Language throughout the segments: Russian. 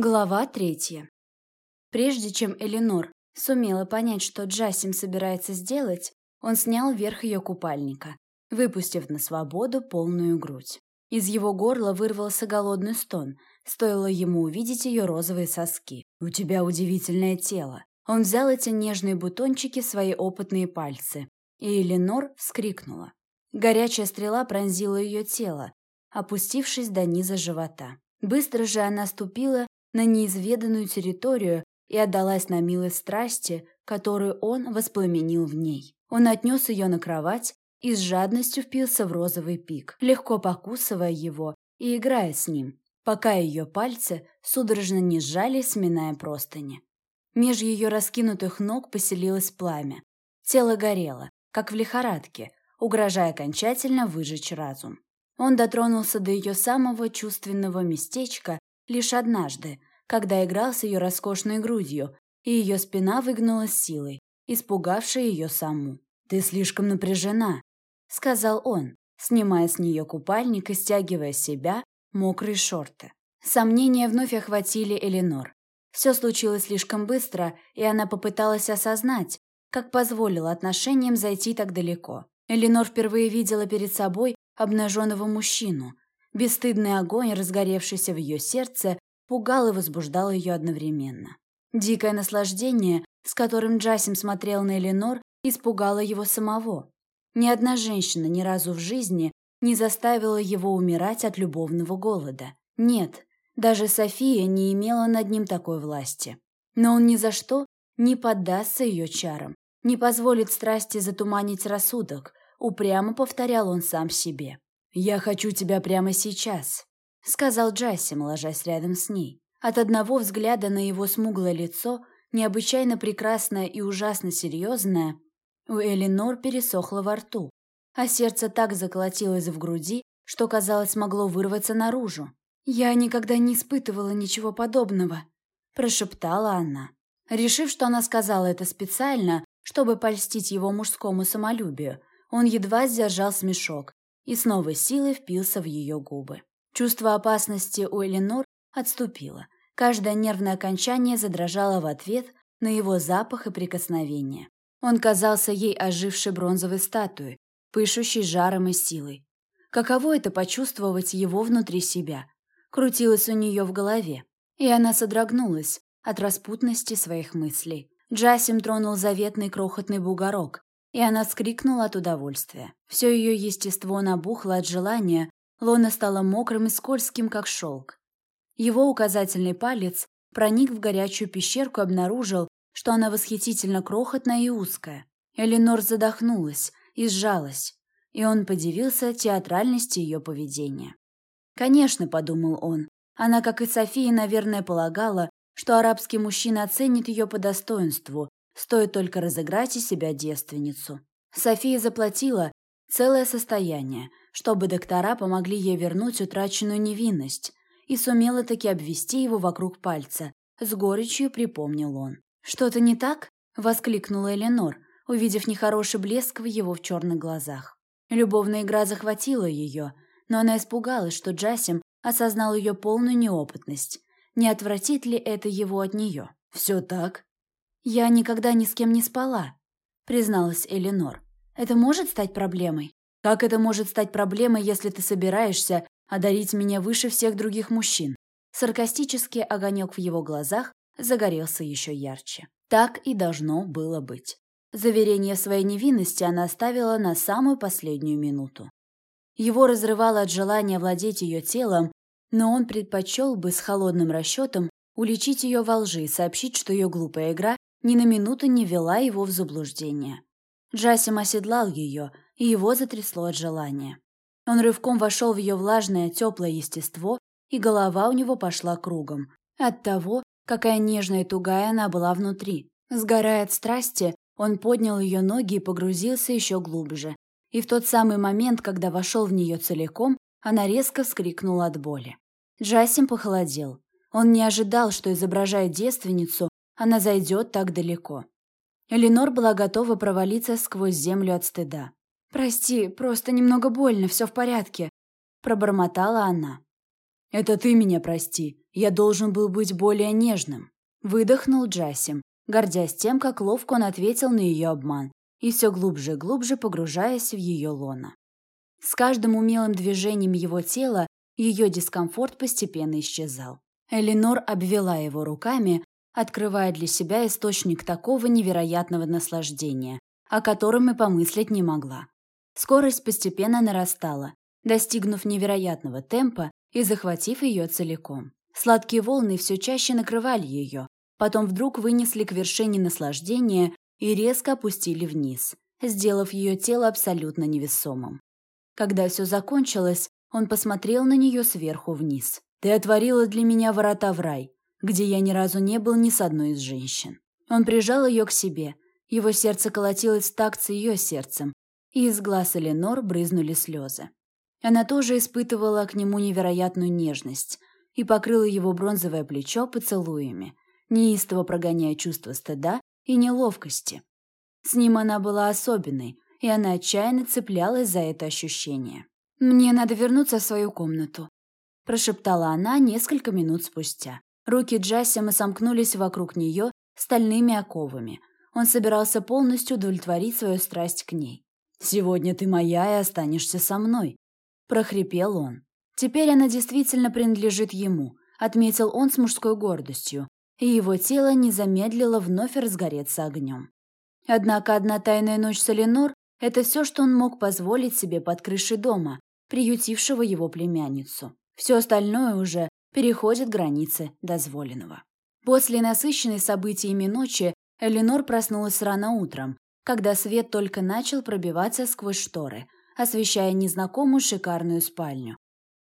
Глава третья. Прежде чем Эленор сумела понять, что Джасим собирается сделать, он снял верх ее купальника, выпустив на свободу полную грудь. Из его горла вырвался голодный стон, стоило ему увидеть ее розовые соски. «У тебя удивительное тело». Он взял эти нежные бутончики в свои опытные пальцы, и Эленор вскрикнула. Горячая стрела пронзила ее тело, опустившись до низа живота. Быстро же она ступила на неизведанную территорию и отдалась на милость страсти, которую он воспламенил в ней. Он отнес ее на кровать и с жадностью впился в розовый пик, легко покусывая его и играя с ним, пока ее пальцы судорожно не сжали, сминая простыни. Меж ее раскинутых ног поселилось пламя. Тело горело, как в лихорадке, угрожая окончательно выжечь разум. Он дотронулся до ее самого чувственного местечка лишь однажды, когда играл с ее роскошной грудью, и ее спина выгнулась силой, испугавшей ее саму. «Ты слишком напряжена», — сказал он, снимая с нее купальник и стягивая с себя мокрые шорты. Сомнения вновь охватили Эленор. Все случилось слишком быстро, и она попыталась осознать, как позволила отношениям зайти так далеко. Эленор впервые видела перед собой обнаженного мужчину. Бесстыдный огонь, разгоревшийся в ее сердце, пугал и возбуждал ее одновременно. Дикое наслаждение, с которым Джасим смотрел на Эленор, испугало его самого. Ни одна женщина ни разу в жизни не заставила его умирать от любовного голода. Нет, даже София не имела над ним такой власти. Но он ни за что не поддастся ее чарам, не позволит страсти затуманить рассудок, упрямо повторял он сам себе. «Я хочу тебя прямо сейчас», — сказал Джасим, ложась рядом с ней. От одного взгляда на его смуглое лицо, необычайно прекрасное и ужасно серьезное, у Элинор пересохло во рту, а сердце так заколотилось в груди, что, казалось, могло вырваться наружу. «Я никогда не испытывала ничего подобного», – прошептала она. Решив, что она сказала это специально, чтобы польстить его мужскому самолюбию, он едва сдержал смешок и с новой силой впился в ее губы. Чувство опасности у Эленор отступило. Каждое нервное окончание задрожало в ответ на его запах и прикосновение. Он казался ей ожившей бронзовой статуей, пышущей жаром и силой. Каково это почувствовать его внутри себя? Крутилось у нее в голове, и она содрогнулась от распутности своих мыслей. Джасим тронул заветный крохотный бугорок, и она вскрикнула от удовольствия. Все ее естество набухло от желания, лона стала мокрым и скользким, как шелк. Его указательный палец проник в горячую пещерку и обнаружил, что она восхитительно крохотная и узкая. Эленор задохнулась и сжалась, и он подивился театральности ее поведения. «Конечно», — подумал он, — она, как и София, наверное, полагала, что арабский мужчина оценит ее по достоинству, стоит только разыграть из себя девственницу. София заплатила целое состояние, чтобы доктора помогли ей вернуть утраченную невинность, и сумела таки обвести его вокруг пальца. С горечью припомнил он. «Что-то не так?» – воскликнула Эленор, увидев нехороший блеск в его в черных глазах. Любовная игра захватила ее, но она испугалась, что Джасим осознал ее полную неопытность. Не отвратит ли это его от нее? «Все так?» «Я никогда ни с кем не спала», – призналась Эленор. «Это может стать проблемой?» «Как это может стать проблемой, если ты собираешься одарить меня выше всех других мужчин?» Саркастический огонек в его глазах загорелся еще ярче. Так и должно было быть. Заверение своей невинности она оставила на самую последнюю минуту. Его разрывало от желания владеть ее телом, но он предпочел бы с холодным расчетом уличить ее во лжи и сообщить, что ее глупая игра ни на минуту не вела его в заблуждение. Джасим оседлал ее, и его затрясло от желания. Он рывком вошел в ее влажное, теплое естество, и голова у него пошла кругом. От того, какая нежная и тугая она была внутри. Сгорая от страсти, он поднял ее ноги и погрузился еще глубже. И в тот самый момент, когда вошел в нее целиком, она резко вскрикнула от боли. Джасим похолодел. Он не ожидал, что, изображая девственницу, она зайдет так далеко. Эленор была готова провалиться сквозь землю от стыда. «Прости, просто немного больно, все в порядке», – пробормотала она. «Это ты меня прости. Я должен был быть более нежным». Выдохнул Джасим, гордясь тем, как ловко он ответил на ее обман, и все глубже и глубже погружаясь в ее лоно. С каждым умелым движением его тела ее дискомфорт постепенно исчезал. Эленор обвела его руками, открывая для себя источник такого невероятного наслаждения, о котором и помыслить не могла. Скорость постепенно нарастала, достигнув невероятного темпа и захватив ее целиком. Сладкие волны все чаще накрывали ее, потом вдруг вынесли к вершине наслаждения и резко опустили вниз, сделав ее тело абсолютно невесомым. Когда все закончилось, он посмотрел на нее сверху вниз. «Ты отворила для меня ворота в рай, где я ни разу не был ни с одной из женщин». Он прижал ее к себе. Его сердце колотилось в такт с ее сердцем, и из глаз Эленор брызнули слезы. Она тоже испытывала к нему невероятную нежность, и покрыла его бронзовое плечо поцелуями, неистово прогоняя чувство стыда и неловкости. С ним она была особенной, и она отчаянно цеплялась за это ощущение. «Мне надо вернуться в свою комнату», – прошептала она несколько минут спустя. Руки Джассима сомкнулись вокруг нее стальными оковами. Он собирался полностью удовлетворить свою страсть к ней. «Сегодня ты моя и останешься со мной», – прохрипел он. Теперь она действительно принадлежит ему, отметил он с мужской гордостью, и его тело не замедлило вновь разгореться огнем. Однако одна тайная ночь с Эленор – это все, что он мог позволить себе под крышей дома, приютившего его племянницу. Все остальное уже переходит границы дозволенного. После насыщенной событиями ночи Эленор проснулась рано утром, когда свет только начал пробиваться сквозь шторы, освещая незнакомую шикарную спальню.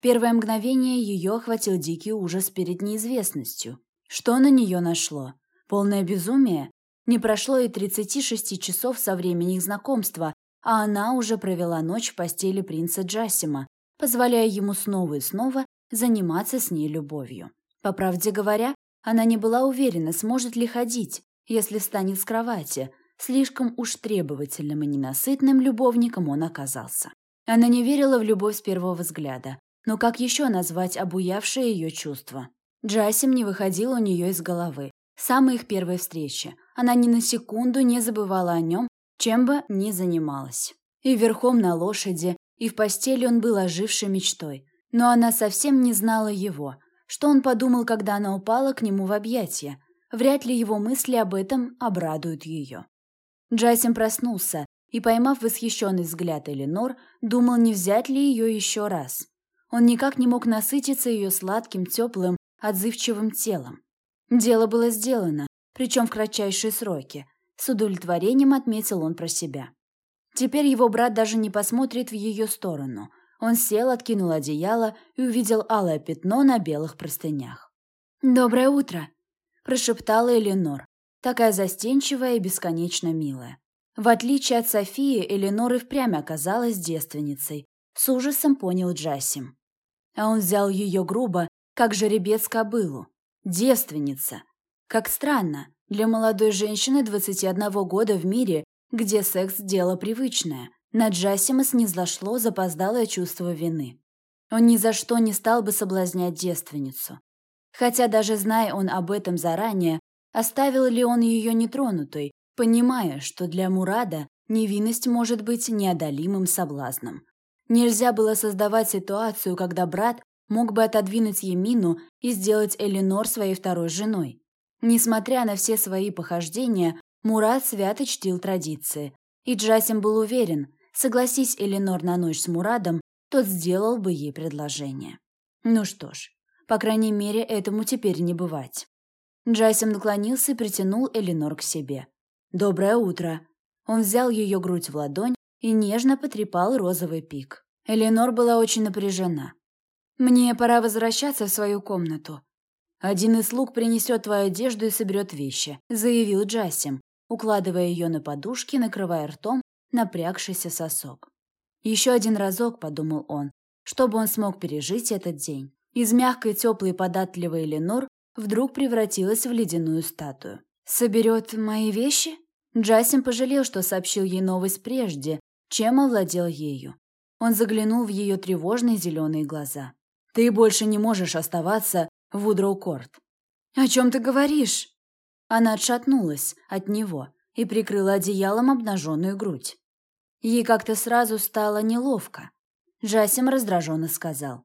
Первое мгновение ее охватил дикий ужас перед неизвестностью. Что на нее нашло? Полное безумие? Не прошло и 36 часов со времени их знакомства, а она уже провела ночь в постели принца Джасима, позволяя ему снова и снова заниматься с ней любовью. По правде говоря, она не была уверена, сможет ли ходить, если встанет с кровати. Слишком уж требовательным и ненасытным любовником он оказался. Она не верила в любовь с первого взгляда, но как еще назвать обуявшее ее чувство? Джасим не выходил у нее из головы. Самой их первой встречи. Она ни на секунду не забывала о нем, чем бы ни занималась. И верхом на лошади, и в постели он был ожившей мечтой. Но она совсем не знала его. Что он подумал, когда она упала к нему в объятия? Вряд ли его мысли об этом обрадуют ее. Джасим проснулся и, поймав восхищенный взгляд Эленор, думал, не взять ли ее еще раз. Он никак не мог насытиться ее сладким, теплым, отзывчивым телом. Дело было сделано, причем в кратчайшие сроки. С удовлетворением отметил он про себя. Теперь его брат даже не посмотрит в ее сторону. Он сел, откинул одеяло и увидел алое пятно на белых простынях. «Доброе утро!» – прошептала Эленор, такая застенчивая и бесконечно милая. В отличие от Софии, Эленор и впрямь оказалась девственницей. С ужасом понял Джасим а он взял ее грубо, как жеребец кобылу. Девственница. Как странно, для молодой женщины 21 года в мире, где секс – дело привычное. На Джасима снизошло запоздалое чувство вины. Он ни за что не стал бы соблазнять девственницу. Хотя даже зная он об этом заранее, оставил ли он ее нетронутой, понимая, что для Мурада невинность может быть неодолимым соблазном. Нельзя было создавать ситуацию, когда брат мог бы отодвинуть Емину и сделать Эленор своей второй женой. Несмотря на все свои похождения, Мурат свято чтил традиции. И Джасим был уверен, согласись Эленор на ночь с Мурадом, тот сделал бы ей предложение. Ну что ж, по крайней мере, этому теперь не бывать. Джасим наклонился и притянул Эленор к себе. «Доброе утро!» Он взял ее грудь в ладонь и нежно потрепал розовый пик. Эленор была очень напряжена. «Мне пора возвращаться в свою комнату. Один из слуг принесет твою одежду и соберет вещи», — заявил Джасим, укладывая ее на подушки, накрывая ртом напрягшийся сосок. «Еще один разок», — подумал он, чтобы он смог пережить этот день. Из мягкой, теплой, податливой Эленор вдруг превратилась в ледяную статую. «Соберет мои вещи?» Джасим пожалел, что сообщил ей новость прежде, чем овладел ею. Он заглянул в ее тревожные зеленые глаза. Ты больше не можешь оставаться в Удроу-Корт». «О чем ты говоришь?» Она отшатнулась от него и прикрыла одеялом обнаженную грудь. Ей как-то сразу стало неловко. Джасим раздраженно сказал.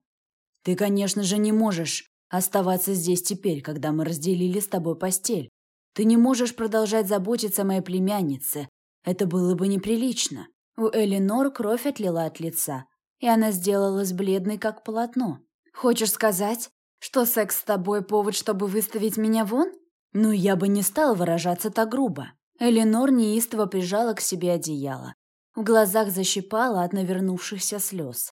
«Ты, конечно же, не можешь оставаться здесь теперь, когда мы разделили с тобой постель. Ты не можешь продолжать заботиться о моей племяннице. Это было бы неприлично». У Элинор кровь отлила от лица, и она сделалась бледной, как полотно. «Хочешь сказать, что секс с тобой повод, чтобы выставить меня вон?» «Ну, я бы не стала выражаться так грубо». Элинор неистово прижала к себе одеяло. В глазах защипала от навернувшихся слез.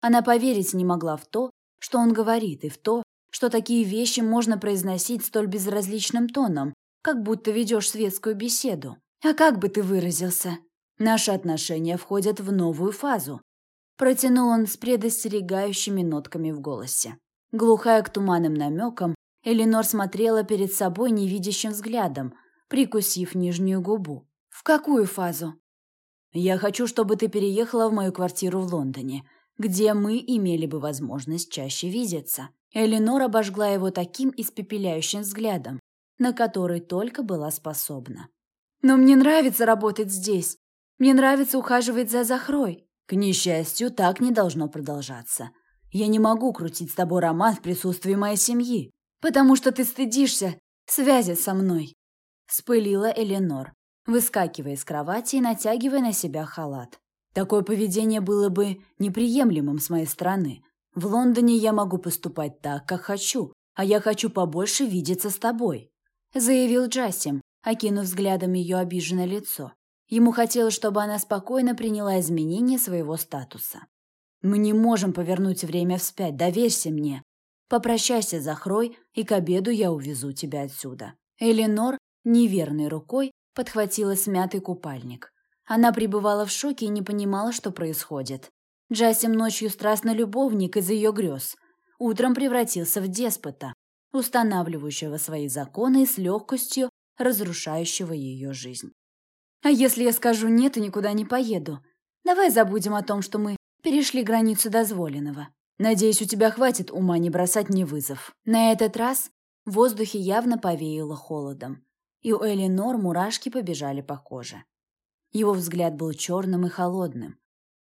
Она поверить не могла в то, что он говорит, и в то, что такие вещи можно произносить столь безразличным тоном, как будто ведешь светскую беседу. А как бы ты выразился? Наши отношения входят в новую фазу. Протянул он с предостерегающими нотками в голосе. Глухая к туманным намекам, Эленор смотрела перед собой невидящим взглядом, прикусив нижнюю губу. «В какую фазу?» «Я хочу, чтобы ты переехала в мою квартиру в Лондоне, где мы имели бы возможность чаще видеться». Эленор обожгла его таким испепеляющим взглядом, на который только была способна. «Но мне нравится работать здесь. Мне нравится ухаживать за Захрой». «К несчастью, так не должно продолжаться. Я не могу крутить с тобой роман в присутствии моей семьи, потому что ты стыдишься связи со мной», — спылила Эленор, выскакивая из кровати и натягивая на себя халат. «Такое поведение было бы неприемлемым с моей стороны. В Лондоне я могу поступать так, как хочу, а я хочу побольше видеться с тобой», — заявил Джасим, окинув взглядом ее обиженное лицо. Ему хотелось, чтобы она спокойно приняла изменения своего статуса. «Мы не можем повернуть время вспять, доверься мне. Попрощайся за Хрой, и к обеду я увезу тебя отсюда». Эленор неверной рукой подхватила смятый купальник. Она пребывала в шоке и не понимала, что происходит. Джасим ночью страстный любовник из ее грез. Утром превратился в деспота, устанавливающего свои законы и с легкостью разрушающего ее жизнь. «А если я скажу «нет» и никуда не поеду? Давай забудем о том, что мы перешли границу дозволенного. Надеюсь, у тебя хватит ума не бросать мне вызов». На этот раз в воздухе явно повеяло холодом, и у Элинор мурашки побежали по коже. Его взгляд был черным и холодным,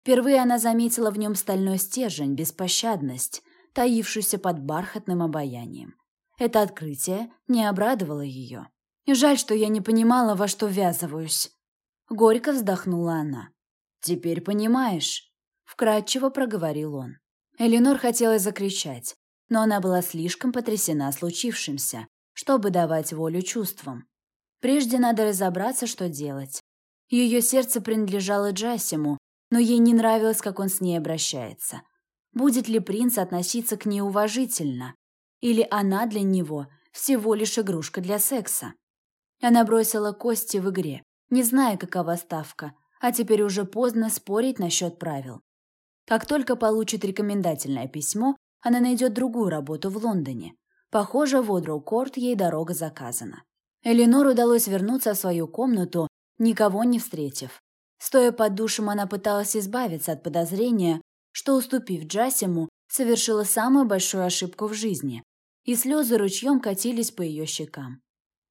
Впервые она заметила в нем стальной стержень, беспощадность, таившуюся под бархатным обаянием. Это открытие не обрадовало ее. «Жаль, что я не понимала, во что ввязываюсь». Горько вздохнула она. «Теперь понимаешь», — вкратчиво проговорил он. Эленор хотела закричать, но она была слишком потрясена случившимся, чтобы давать волю чувствам. Прежде надо разобраться, что делать. Ее сердце принадлежало Джасиму, но ей не нравилось, как он с ней обращается. Будет ли принц относиться к ней уважительно? Или она для него всего лишь игрушка для секса? Она бросила кости в игре, не зная, какова ставка, а теперь уже поздно спорить насчет правил. Как только получит рекомендательное письмо, она найдет другую работу в Лондоне. Похоже, в Одроу-Корт ей дорога заказана. Эленор удалось вернуться в свою комнату, никого не встретив. Стоя под душем, она пыталась избавиться от подозрения, что, уступив Джасиму, совершила самую большую ошибку в жизни, и слезы ручьем катились по ее щекам.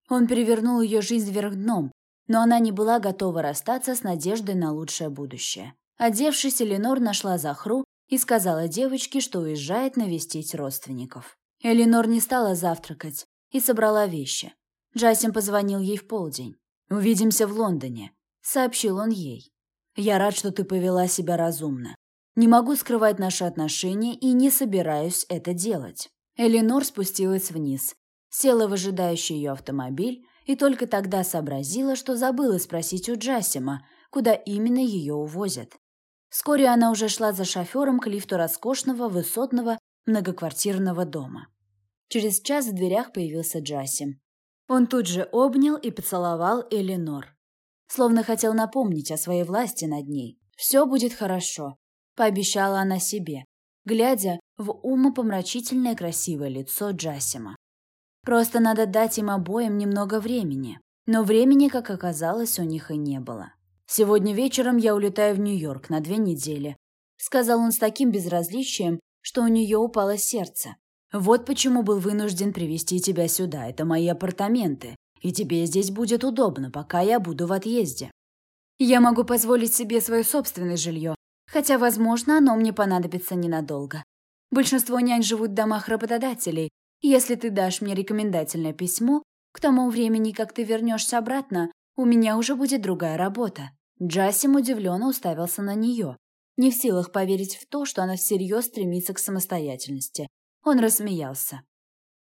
Он перевернул ее жизнь вверх дном, но она не была готова расстаться с надеждой на лучшее будущее. Одевшись, Эленор нашла Захру и сказала девочке, что уезжает навестить родственников. Эленор не стала завтракать и собрала вещи. Джасим позвонил ей в полдень. «Увидимся в Лондоне», сообщил он ей. «Я рад, что ты повела себя разумно. Не могу скрывать наши отношения и не собираюсь это делать». Эленор спустилась вниз, села в ожидающий ее автомобиль и только тогда сообразила, что забыла спросить у Джасима, куда именно ее увозят. Вскоре она уже шла за шофером к лифту роскошного, высотного, многоквартирного дома. Через час в дверях появился Джасим. Он тут же обнял и поцеловал Эленор словно хотел напомнить о своей власти над ней. «Все будет хорошо», — пообещала она себе, глядя в умопомрачительное красивое лицо Джасима. «Просто надо дать им обоим немного времени». Но времени, как оказалось, у них и не было. «Сегодня вечером я улетаю в Нью-Йорк на две недели», — сказал он с таким безразличием, что у нее упало сердце. «Вот почему был вынужден привести тебя сюда. Это мои апартаменты, и тебе здесь будет удобно, пока я буду в отъезде. Я могу позволить себе свое собственное жилье, хотя, возможно, оно мне понадобится ненадолго. Большинство нянь живут в домах работодателей. Если ты дашь мне рекомендательное письмо, к тому времени, как ты вернешься обратно, у меня уже будет другая работа». Джасим удивленно уставился на нее, не в силах поверить в то, что она всерьез стремится к самостоятельности. Он рассмеялся.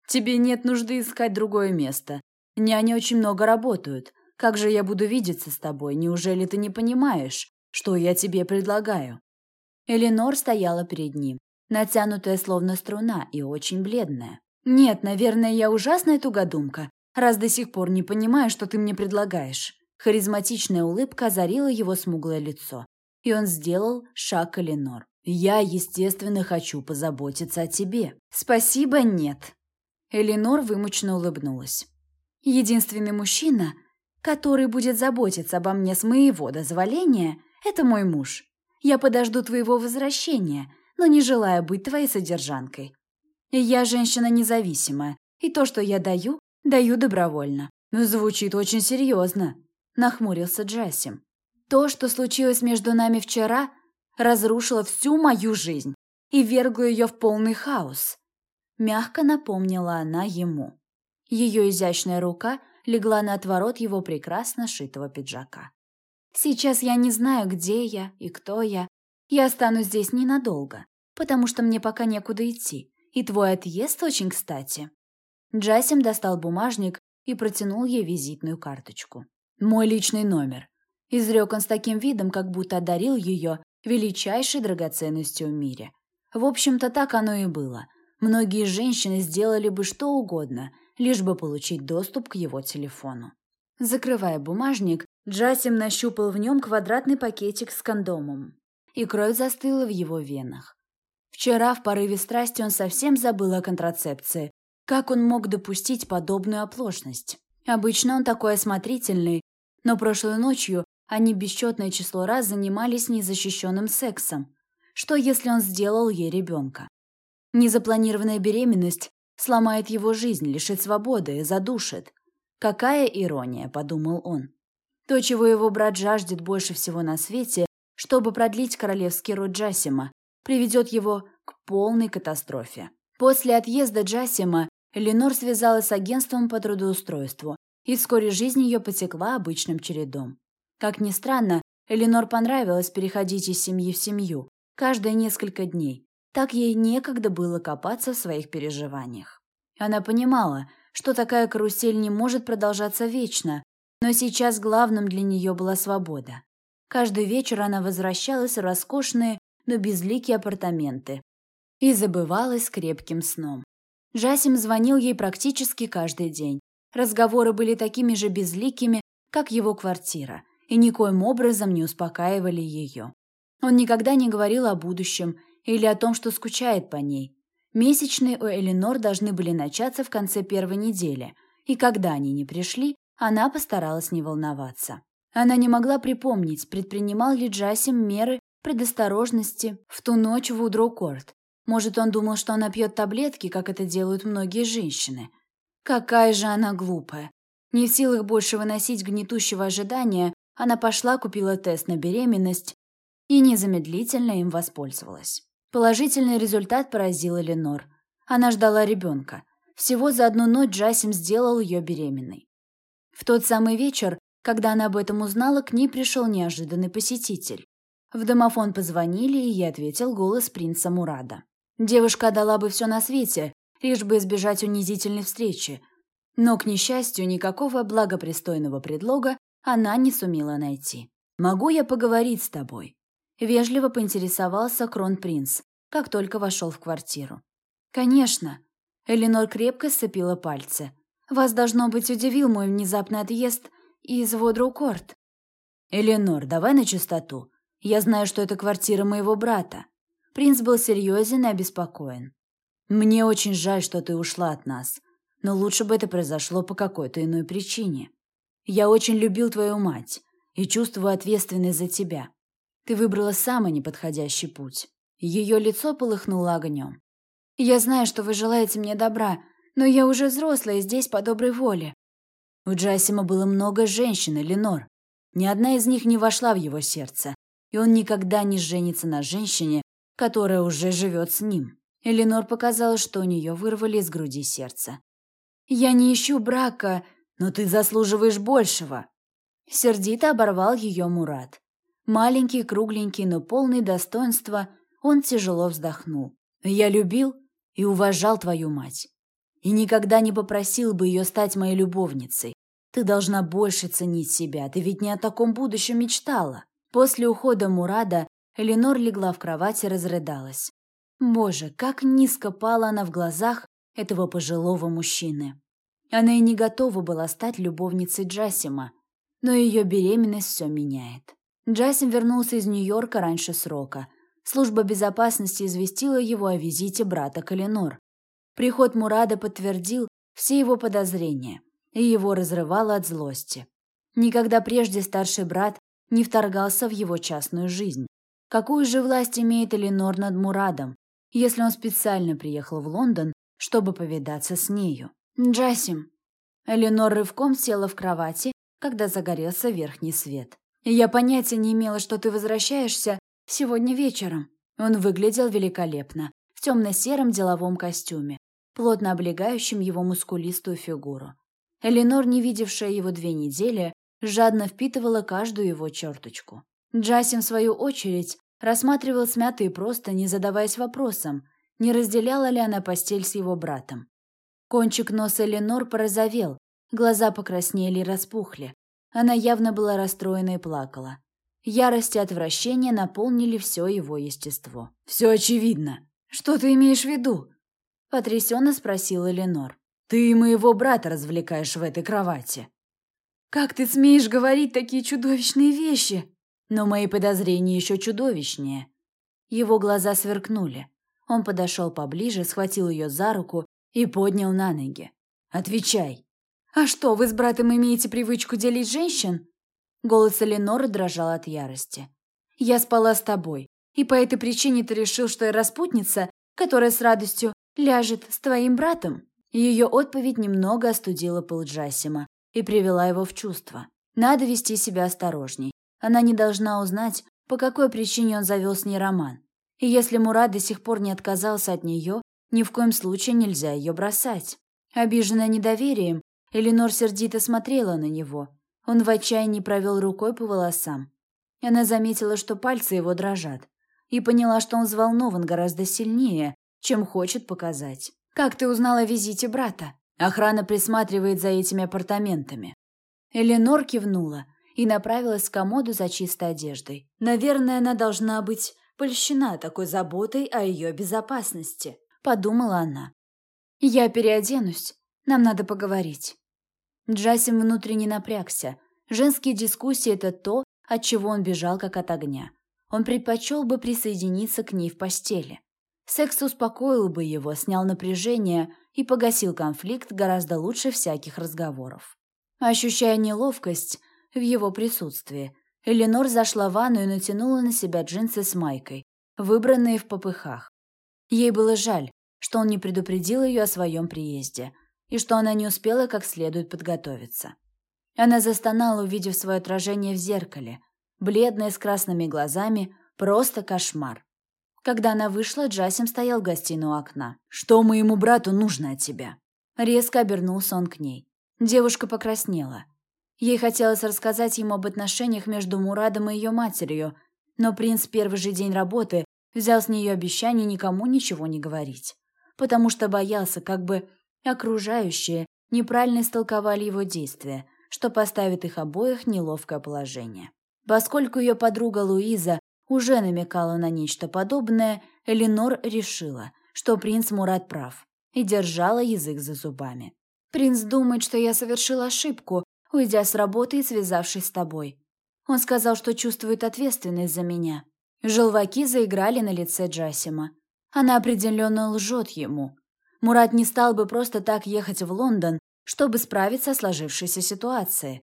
«Тебе нет нужды искать другое место. Няни очень много работают. Как же я буду видеться с тобой? Неужели ты не понимаешь, что я тебе предлагаю?» Эленор стояла перед ним, натянутая словно струна и очень бледная. «Нет, наверное, я ужасная тугодумка, раз до сих пор не понимаю, что ты мне предлагаешь». Харизматичная улыбка озарила его смуглое лицо, и он сделал шаг к Эленор. «Я, естественно, хочу позаботиться о тебе». «Спасибо, нет». Эленор вымученно улыбнулась. «Единственный мужчина, который будет заботиться обо мне с моего дозволения, это мой муж. Я подожду твоего возвращения, но не желаю быть твоей содержанкой. Я женщина независимая, и то, что я даю, даю добровольно. Звучит очень серьезно, нахмурился Джасим. То, что случилось между нами вчера, разрушило всю мою жизнь и вергло ее в полный хаос. Мягко напомнила она ему. Ее изящная рука легла на отворот его прекрасно шитого пиджака. «Сейчас я не знаю, где я и кто я. Я останусь здесь ненадолго, потому что мне пока некуда идти, и твой отъезд очень кстати». Джасим достал бумажник и протянул ей визитную карточку. «Мой личный номер», — изрек он с таким видом, как будто одарил ее величайшей драгоценностью в мире. В общем-то, так оно и было. Многие женщины сделали бы что угодно, лишь бы получить доступ к его телефону. Закрывая бумажник, Джасим нащупал в нем квадратный пакетик с кондомом, и кровь застыла в его венах. Вчера в порыве страсти он совсем забыл о контрацепции. Как он мог допустить подобную оплошность? Обычно он такой осмотрительный, но прошлой ночью они бесчетное число раз занимались незащищенным сексом. Что, если он сделал ей ребенка? Незапланированная беременность сломает его жизнь, лишит свободы, и задушит. Какая ирония, подумал он. То, чего его брат жаждет больше всего на свете, чтобы продлить королевский род Джасима, приведет его к полной катастрофе. После отъезда Джасима Ленор связалась с агентством по трудоустройству, и вскоре жизнь ее потекла обычным чередом. Как ни странно, Эленор понравилось переходить из семьи в семью, каждые несколько дней, так ей некогда было копаться в своих переживаниях. Она понимала, что такая карусель не может продолжаться вечно, но сейчас главным для нее была свобода. Каждый вечер она возвращалась в роскошные, но безликие апартаменты и забывалась крепким сном. Джасим звонил ей практически каждый день. Разговоры были такими же безликими, как его квартира, и никоим образом не успокаивали ее. Он никогда не говорил о будущем или о том, что скучает по ней. Месячные у Эленор должны были начаться в конце первой недели, и когда они не пришли, она постаралась не волноваться. Она не могла припомнить, предпринимал ли Джасим меры предосторожности в ту ночь в Удроукорт. Может, он думал, что она пьет таблетки, как это делают многие женщины. Какая же она глупая. Не в силах больше выносить гнетущего ожидания, она пошла, купила тест на беременность и незамедлительно им воспользовалась. Положительный результат поразил Эленор. Она ждала ребенка. Всего за одну ночь Джасим сделал ее беременной. В тот самый вечер, когда она об этом узнала, к ней пришел неожиданный посетитель. В домофон позвонили, и ей ответил голос принца Мурада. Девушка дала бы все на свете, лишь бы избежать унизительной встречи. Но, к несчастью, никакого благопристойного предлога она не сумела найти. «Могу я поговорить с тобой?» Вежливо поинтересовался кронпринц, как только вошел в квартиру. «Конечно». Эленор крепко сцепила пальцы. «Вас, должно быть, удивил мой внезапный отъезд из Водрукорт». «Эленор, давай на чистоту. Я знаю, что это квартира моего брата». Принц был серьезен и обеспокоен. «Мне очень жаль, что ты ушла от нас, но лучше бы это произошло по какой-то иной причине. Я очень любил твою мать и чувствую ответственность за тебя. Ты выбрала самый неподходящий путь. Ее лицо полыхнуло огнем. «Я знаю, что вы желаете мне добра, но я уже взрослая здесь по доброй воле». У Джасима было много женщин, Ленор. Ни одна из них не вошла в его сердце, и он никогда не женится на женщине, которая уже живет с ним. Эленор показала, что у нее вырвали из груди сердце. «Я не ищу брака, но ты заслуживаешь большего!» Сердито оборвал ее Мурат. Маленький, кругленький, но полный достоинства, он тяжело вздохнул. «Я любил и уважал твою мать. И никогда не попросил бы ее стать моей любовницей. Ты должна больше ценить себя, ты ведь не о таком будущем мечтала». После ухода Мурада Эленор легла в кровать и разрыдалась. Боже, как низко пала она в глазах этого пожилого мужчины. Она и не готова была стать любовницей Джасима, но ее беременность все меняет. Джасим вернулся из Нью-Йорка раньше срока. Служба безопасности известила его о визите брата Калинор. Приход Мурада подтвердил все его подозрения, и его разрывало от злости. Никогда прежде старший брат не вторгался в его частную жизнь. Какую же власть имеет Эленор над Мурадом, если он специально приехал в Лондон, чтобы повидаться с нею? Джасим. Эленор рывком села в кровати, когда загорелся верхний свет. «Я понятия не имела, что ты возвращаешься сегодня вечером». Он выглядел великолепно, в темно-сером деловом костюме, плотно облегающем его мускулистую фигуру. Эленор, не видевшая его две недели, жадно впитывала каждую его черточку. Джасим, в свою очередь, рассматривал смятые просто, не задаваясь вопросом, не разделяла ли она постель с его братом. Кончик носа Эленор порозовел, Глаза покраснели и распухли. Она явно была расстроена и плакала. Ярость и отвращение наполнили все его естество. «Все очевидно. Что ты имеешь в виду?» Потрясенно спросила Ленор. «Ты и моего брата развлекаешь в этой кровати». «Как ты смеешь говорить такие чудовищные вещи?» Но мои подозрения еще чудовищнее. Его глаза сверкнули. Он подошел поближе, схватил ее за руку и поднял на ноги. «Отвечай!» «А что, вы с братом имеете привычку делить женщин?» Голос Эленоры дрожал от ярости. «Я спала с тобой, и по этой причине ты решил, что я распутница, которая с радостью ляжет с твоим братом?» Ее отповедь немного остудила пыл Джасима и привела его в чувство. Надо вести себя осторожней. Она не должна узнать, по какой причине он завел с ней роман. И если Мурат до сих пор не отказался от нее, ни в коем случае нельзя ее бросать. Обиженная недоверием, Эленор сердито смотрела на него. Он в отчаянии провел рукой по волосам. Она заметила, что пальцы его дрожат, и поняла, что он взволнован гораздо сильнее, чем хочет показать. «Как ты узнала о визите брата?» Охрана присматривает за этими апартаментами. Эленор кивнула и направилась к комоду за чистой одеждой. Наверное, она должна быть польщена такой заботой о ее безопасности, подумала она. «Я переоденусь. Нам надо поговорить». Джасим внутренне напрягся. Женские дискуссии – это то, от чего он бежал как от огня. Он предпочел бы присоединиться к ней в постели. Секс успокоил бы его, снял напряжение и погасил конфликт гораздо лучше всяких разговоров. Ощущая неловкость в его присутствии, Эленор зашла в ванну и натянула на себя джинсы с майкой, выбранные в попыхах. Ей было жаль, что он не предупредил ее о своем приезде – и что она не успела как следует подготовиться. Она застонала, увидев свое отражение в зеркале. Бледная, с красными глазами, просто кошмар. Когда она вышла, Джасим стоял в гостиной у окна. «Что моему брату нужно от тебя?» Резко обернулся он к ней. Девушка покраснела. Ей хотелось рассказать ему об отношениях между Мурадом и ее матерью, но принц первый же день работы взял с нее обещание никому ничего не говорить, потому что боялся, как бы Окружающие неправильно истолковали его действия, что поставит их обоих в неловкое положение. Поскольку ее подруга Луиза уже намекала на нечто подобное, Эленор решила, что принц Мурат прав, и держала язык за зубами. «Принц думает, что я совершила ошибку, уйдя с работы и связавшись с тобой. Он сказал, что чувствует ответственность за меня». Желваки заиграли на лице Джасима. Она определенно лжет ему. Мурат не стал бы просто так ехать в Лондон, чтобы справиться с сложившейся ситуацией.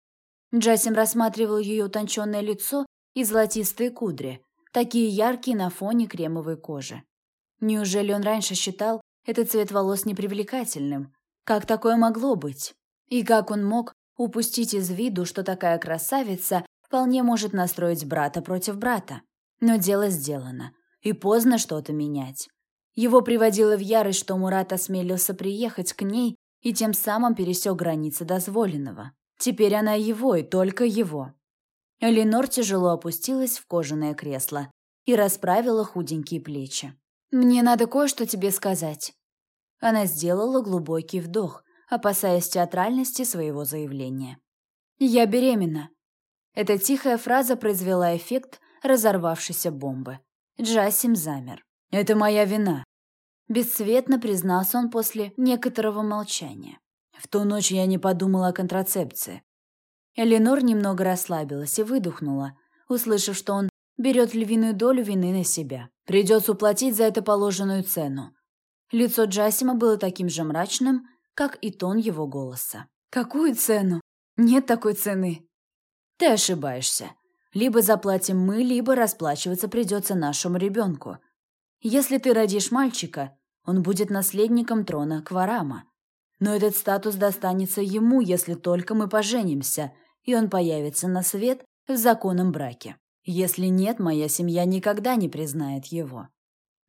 Джасим рассматривал ее утонченное лицо и золотистые кудри, такие яркие на фоне кремовой кожи. Неужели он раньше считал этот цвет волос непривлекательным? Как такое могло быть? И как он мог упустить из виду, что такая красавица вполне может настроить брата против брата? Но дело сделано, и поздно что-то менять. Его приводило в ярость, что Мурат осмелился приехать к ней и тем самым пересек границы дозволенного. Теперь она его и только его. Эленор тяжело опустилась в кожаное кресло и расправила худенькие плечи. «Мне надо кое-что тебе сказать». Она сделала глубокий вдох, опасаясь театральности своего заявления. «Я беременна». Эта тихая фраза произвела эффект разорвавшейся бомбы. Джасим замер. «Это моя вина», – бесцветно признался он после некоторого молчания. «В ту ночь я не подумала о контрацепции». Эленор немного расслабилась и выдохнула, услышав, что он берет львиную долю вины на себя. Придется уплатить за это положенную цену. Лицо Джасима было таким же мрачным, как и тон его голоса. «Какую цену? Нет такой цены». «Ты ошибаешься. Либо заплатим мы, либо расплачиваться придется нашему ребенку. Если ты родишь мальчика, он будет наследником трона Кварама. Но этот статус достанется ему, если только мы поженимся, и он появится на свет в законном браке. Если нет, моя семья никогда не признает его».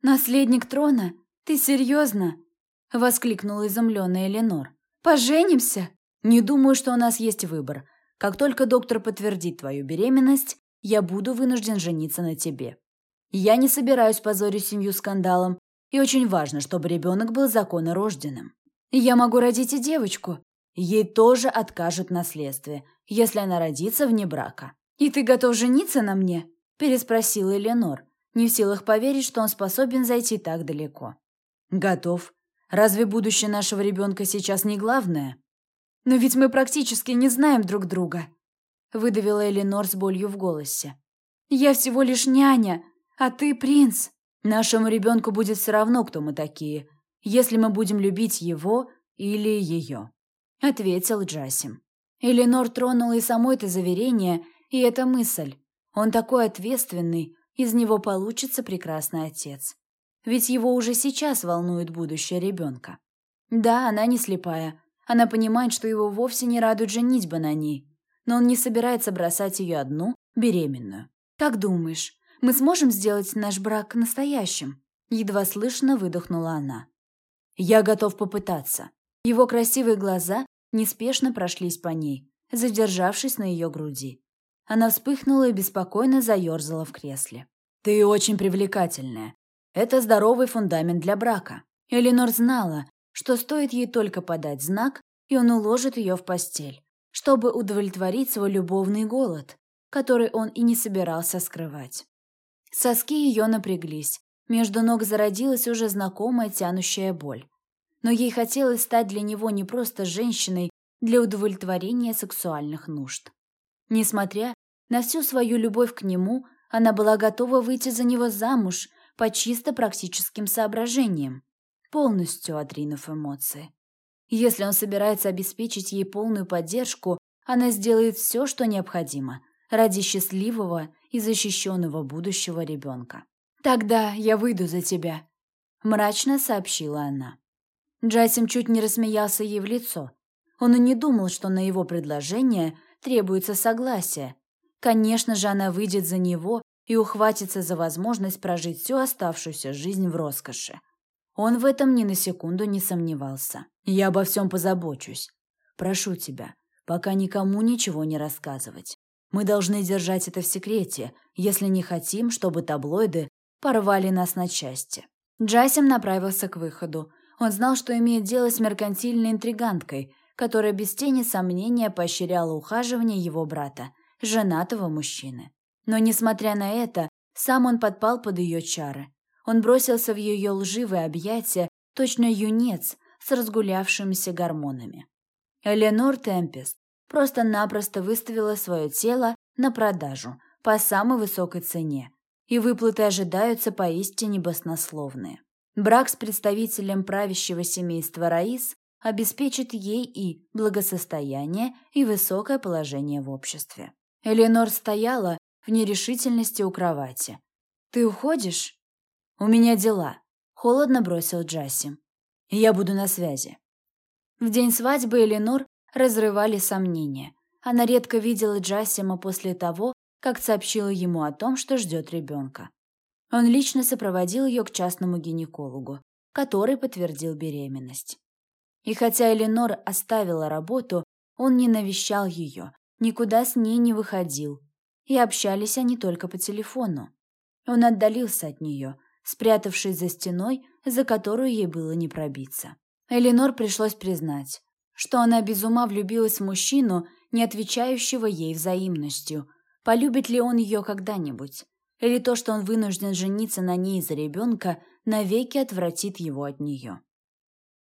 «Наследник трона? Ты серьезно?» — воскликнула изумленная Эленор. «Поженимся?» «Не думаю, что у нас есть выбор. Как только доктор подтвердит твою беременность, я буду вынужден жениться на тебе. Я не собираюсь позорить семью скандалом, и очень важно, чтобы ребенок был законно Я могу родить и девочку. Ей тоже откажут в наследстве, если она родится вне брака. «И ты готов жениться на мне?» – переспросила Эленор, не в силах поверить, что он способен зайти так далеко. «Готов. Разве будущее нашего ребенка сейчас не главное?» «Но ведь мы практически не знаем друг друга», – выдавила Эленор с болью в голосе. «Я всего лишь няня, а ты принц. Нашему ребенку будет все равно, кто мы такие, если мы будем любить его или ее», – ответил Джасим. Эленор тронула и само это заверение, и эта мысль. Он такой ответственный, из него получится прекрасный отец. Ведь его уже сейчас волнует будущее ребенка. Да, она не слепая. Она понимает, что его вовсе не радует женитьба на ней. Но он не собирается бросать ее одну, беременную. «Как думаешь, мы сможем сделать наш брак настоящим?» Едва слышно выдохнула она. «Я готов попытаться». Его красивые глаза неспешно прошлись по ней, задержавшись на ее груди. Она вспыхнула и беспокойно заерзала в кресле. «Ты очень привлекательная. Это здоровый фундамент для брака». Эленор знала, что стоит ей только подать знак, и он уложит ее в постель, чтобы удовлетворить свой любовный голод, который он и не собирался скрывать. Соски ее напряглись, между ног зародилась уже знакомая тянущая боль. Но ей хотелось стать для него не просто женщиной для удовлетворения сексуальных нужд. Несмотря на всю свою любовь к нему, она была готова выйти за него замуж по чисто практическим соображениям, полностью отринув эмоции. Если он собирается обеспечить ей полную поддержку, она сделает все, что необходимо ради счастливого и защищенного будущего ребенка. «Тогда я выйду за тебя», – мрачно сообщила она. Джасим чуть не рассмеялся ей в лицо. Он и не думал, что на его предложение требуется согласие. Конечно же, она выйдет за него и ухватится за возможность прожить всю оставшуюся жизнь в роскоши. Он в этом ни на секунду не сомневался. «Я обо всем позабочусь. Прошу тебя, пока никому ничего не рассказывать. Мы должны держать это в секрете, если не хотим, чтобы таблоиды порвали нас на части». Джасим направился к выходу. Он знал, что имеет дело с меркантильной интриганткой, которая без тени сомнения поощряла ухаживание его брата, женатого мужчины. Но, несмотря на это, сам он подпал под ее чары. Он бросился в ее лживые объятия, точно юнец с разгулявшимися гормонами. Эленор Темпест просто-напросто выставила свое тело на продажу по самой высокой цене, и выплаты ожидаются поистине баснословные. Брак с представителем правящего семейства Раис обеспечит ей и благосостояние, и высокое положение в обществе. Эленор стояла в нерешительности у кровати. «Ты уходишь?» «У меня дела», — холодно бросил Джасим. «Я буду на связи». В день свадьбы Эленор разрывали сомнения. Она редко видела Джасима после того, как сообщила ему о том, что ждет ребенка. Он лично сопроводил ее к частному гинекологу, который подтвердил беременность. И хотя Эленор оставила работу, он не навещал ее, никуда с ней не выходил, и общались они только по телефону. Он отдалился от нее, спрятавшись за стеной, за которую ей было не пробиться. Эленор пришлось признать, что она без ума влюбилась в мужчину, не отвечающего ей взаимностью. Полюбит ли он ее когда-нибудь? Или то, что он вынужден жениться на ней из-за ребенка, навеки отвратит его от нее?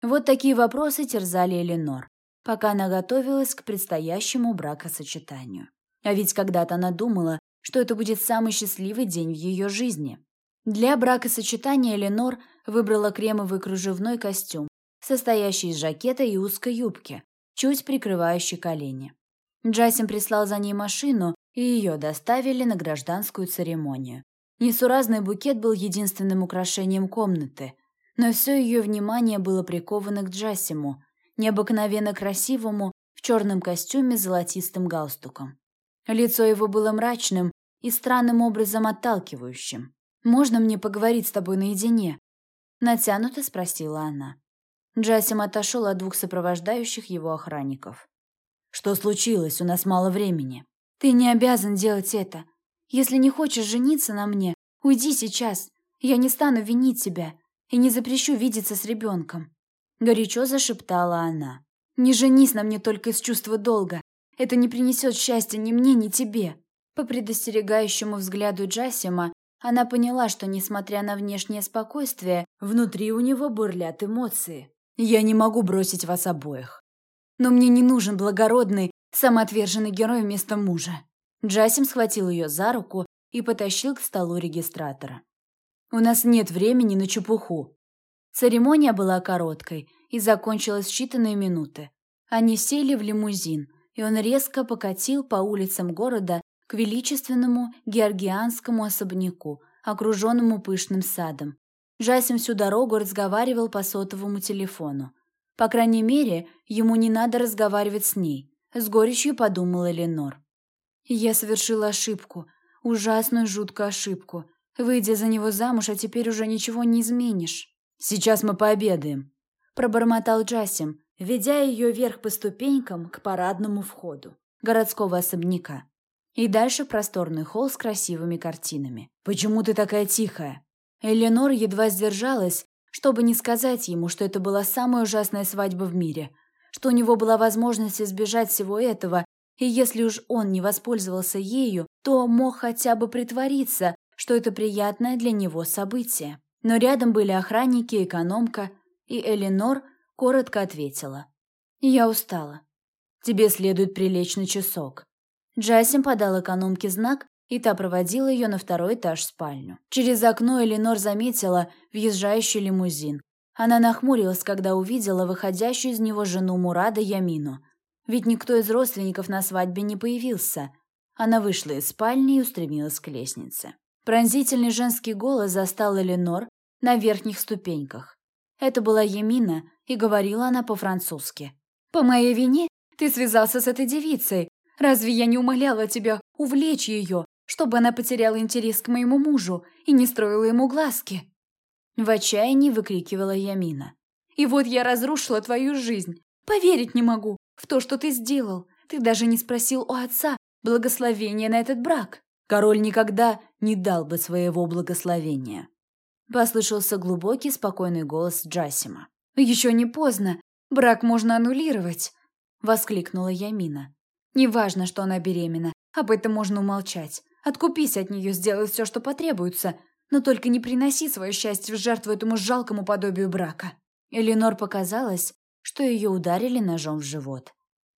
Вот такие вопросы терзали Эленор, пока она готовилась к предстоящему бракосочетанию. А ведь когда-то она думала, что это будет самый счастливый день в ее жизни. Для бракосочетания Эленор выбрала кремовый кружевной костюм, состоящий из жакета и узкой юбки, чуть прикрывающей колени. Джасим прислал за ней машину, и ее доставили на гражданскую церемонию. Несуразный букет был единственным украшением комнаты, но все ее внимание было приковано к Джасиму, необыкновенно красивому, в черном костюме с золотистым галстуком. Лицо его было мрачным и странным образом отталкивающим. «Можно мне поговорить с тобой наедине?» Натянуто спросила она. Джасим отошел от двух сопровождающих его охранников. «Что случилось? У нас мало времени». «Ты не обязан делать это. Если не хочешь жениться на мне, уйди сейчас. Я не стану винить тебя и не запрещу видеться с ребенком». Горячо зашептала она. «Не женись на мне только из чувства долга. Это не принесет счастья ни мне, ни тебе». По предостерегающему взгляду Джасима она поняла, что, несмотря на внешнее спокойствие, внутри у него бурлят эмоции. «Я не могу бросить вас обоих. Но мне не нужен благородный, самоотверженный герой вместо мужа». Джасим схватил ее за руку и потащил к столу регистратора. «У нас нет времени на чепуху». Церемония была короткой и закончилась считанные минуты. Они сели в лимузин, и он резко покатил по улицам города к величественному георгианскому особняку, окруженному пышным садом. Джасим всю дорогу разговаривал по сотовому телефону. По крайней мере, ему не надо разговаривать с ней, с горечью подумала Ленор. Я совершила ошибку, ужасную жуткую ошибку. Выйдя за него замуж, а теперь уже ничего не изменишь. Сейчас мы пообедаем, пробормотал Джасим, ведя ее вверх по ступенькам к парадному входу городского особняка. И дальше просторный холл с красивыми картинами. «Почему ты такая тихая?» Эленор едва сдержалась, чтобы не сказать ему, что это была самая ужасная свадьба в мире, что у него была возможность избежать всего этого, и если уж он не воспользовался ею, то мог хотя бы притвориться, что это приятное для него событие. Но рядом были охранники, экономка, и Эленор коротко ответила. «Я устала. Тебе следует прилечь на часок. Джасим подал экономке знак, и та проводила ее на второй этаж спальню. Через окно Эленор заметила въезжающий лимузин. Она нахмурилась, когда увидела выходящую из него жену Мурада Ямину. Ведь никто из родственников на свадьбе не появился. Она вышла из спальни и устремилась к лестнице. Пронзительный женский голос застал Эленор на верхних ступеньках. Это была Ямина, и говорила она по-французски. «По моей вине ты связался с этой девицей, Разве я не умоляла тебя увлечь ее, чтобы она потеряла интерес к моему мужу и не строила ему глазки?» В отчаянии выкрикивала Ямина. «И вот я разрушила твою жизнь. Поверить не могу в то, что ты сделал. Ты даже не спросил у отца благословения на этот брак. Король никогда не дал бы своего благословения». Послышался глубокий, спокойный голос Джасима. «Еще не поздно. Брак можно аннулировать», — воскликнула Ямина. Неважно, что она беременна, об этом можно умолчать. Откупись от нее, сделай все, что потребуется, но только не приноси свое счастье в жертву этому жалкому подобию брака». Эленор показалось, что ее ударили ножом в живот.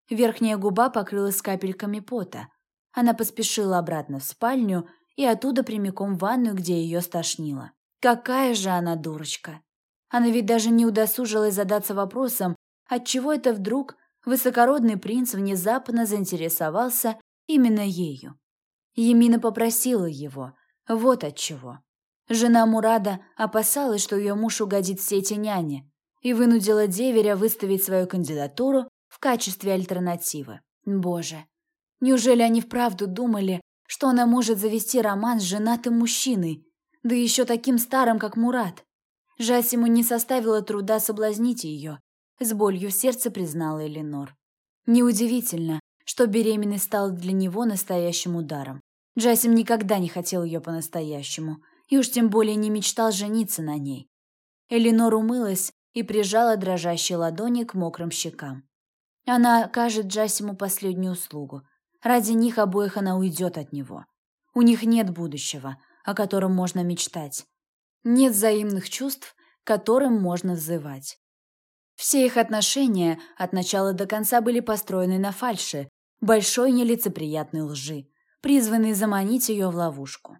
Верхняя губа покрылась капельками пота. Она поспешила обратно в спальню и оттуда прямиком в ванную, где ее стошнило. Какая же она дурочка! Она ведь даже не удосужилась задаться вопросом, отчего это вдруг высокородный принц внезапно заинтересовался именно ею. Емина попросила его, вот отчего. Жена Мурада опасалась, что ее муж угодит сети няни, и вынудила деверя выставить свою кандидатуру в качестве альтернативы. Боже, неужели они вправду думали, что она может завести роман с женатым мужчиной, да еще таким старым, как Мурат? Жасиму не составило труда соблазнить ее, с болью в сердце признала Эленор. Неудивительно, что беременность стала для него настоящим ударом. Джасим никогда не хотел ее по-настоящему, и уж тем более не мечтал жениться на ней. Эленор умылась и прижала дрожащие ладони к мокрым щекам. Она окажет Джасиму последнюю услугу. Ради них обоих она уйдет от него. У них нет будущего, о котором можно мечтать. Нет взаимных чувств, которым можно взывать. Все их отношения от начала до конца были построены на фальше, большой нелицеприятной лжи, призванной заманить ее в ловушку.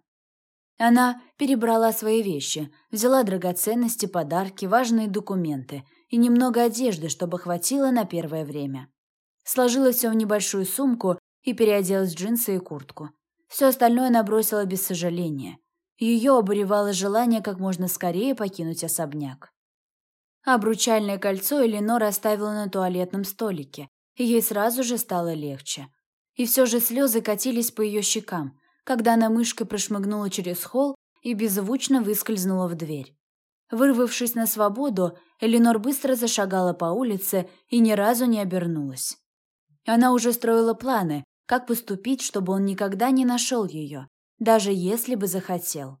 Она перебрала свои вещи, взяла драгоценности, подарки, важные документы и немного одежды, чтобы хватило на первое время. Сложила все в небольшую сумку и переоделась в джинсы и куртку. Все остальное она бросила без сожаления. Ее обуревало желание как можно скорее покинуть особняк. Обручальное кольцо Эленор оставила на туалетном столике, ей сразу же стало легче. И все же слезы катились по ее щекам, когда она мышкой прошмыгнула через холл и беззвучно выскользнула в дверь. Вырвавшись на свободу, Эленор быстро зашагала по улице и ни разу не обернулась. Она уже строила планы, как поступить, чтобы он никогда не нашел ее, даже если бы захотел.